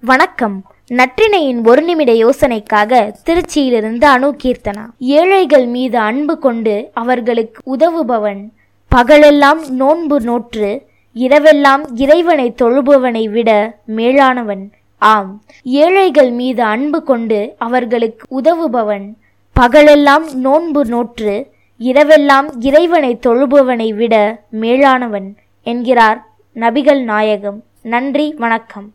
வணக்கம். நற்றினையின் ஒரு நிமிட யோசனைக்காக திருச்சியிலிருந்து அணு கீர்த்தனா ஏழைகள் மீது அன்பு கொண்டு அவர்களுக்கு உதவுபவன். பகலெல்லாம் நோன்பு நோற்று இரவெல்லாம் இறைவனை தொழுபவனை விட மேலானவன். ஆம் ஏழைகள் மீது அன்பு கொண்டு அவர்களுக்கு உதவுபவன். பகலெல்லாம் நோன்பு நோற்று இரவெல்லாம் இறைவனை தொழுபவனை விட மேலானவன் என்கிறார் நபிகள் நாயகம். நன்றி வணக்கம்.